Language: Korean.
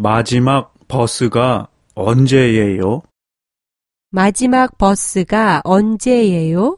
마지막 버스가 언제예요? 마지막 버스가 언제예요?